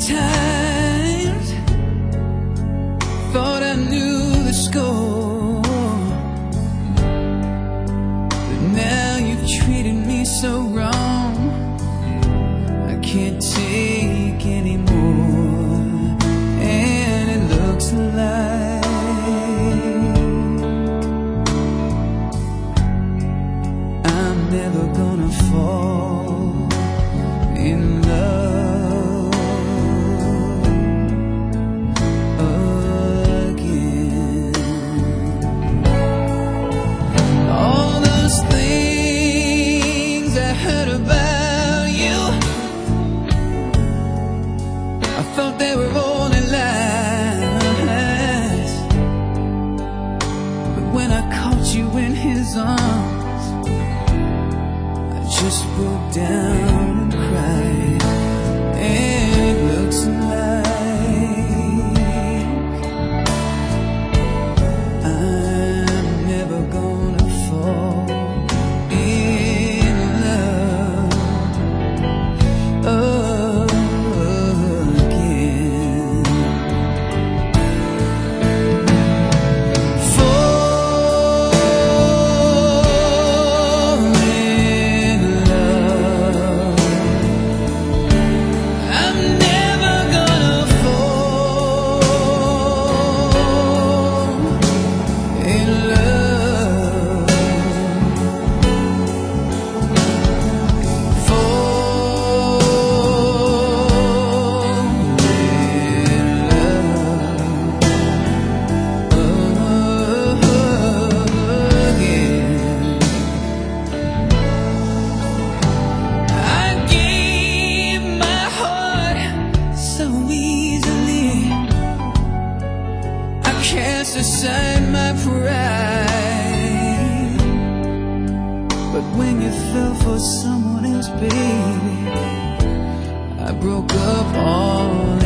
times thought I knew the score, but now you've treated me so wrong. I can't just broke down and cried. And cast aside my pride. But when you fell for someone else, baby, I broke up all